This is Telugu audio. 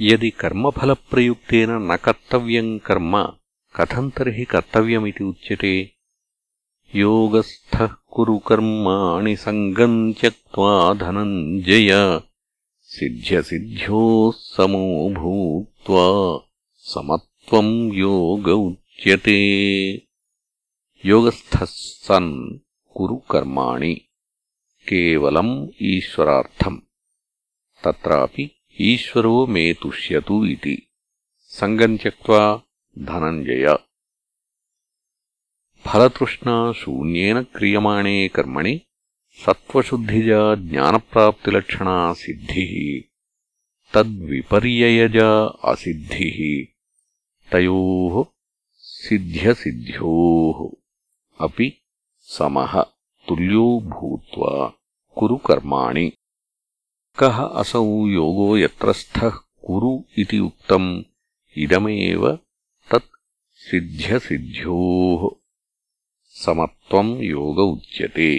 यदि कर्मफलप्रयुक्तेन न कर्तव्यम् कर्म कथम् तर्हि कर्तव्यमिति उच्यते योगस्थः कुरु कर्माणि सङ्गम् त्यक्त्वा धनञ्जय सिद्ध्यसिद्ध्योः समो भूत्वा समत्वम् योग उच्यते योगस्थः सन् कुरु कर्माणि केवलम् ईश्वरार्थम् तत्रापि ఈశ్వరో మే తుష్యతు ఇది. సంగం త్యక్వా ధనంజయ. ఫలతృష్ణా శూన్యేన క్రియమాణే కర్మణి సత్వశుద్ధిజా జ్ఞానప్రాప్తిలక్షణా సిద్ధి. తద్విపర్యయజా అసిద్ధి. తయో సిద్ధ్యసిద్ధ్యో. అపి సమః తుల్యో భూత్వా కురు కర్మాణి. कः असौ योगो यत्रस्थः कुरु इति उक्तम् इदमेव तत् सिद्ध्यसिद्ध्योः समत्वम् योग उच्यते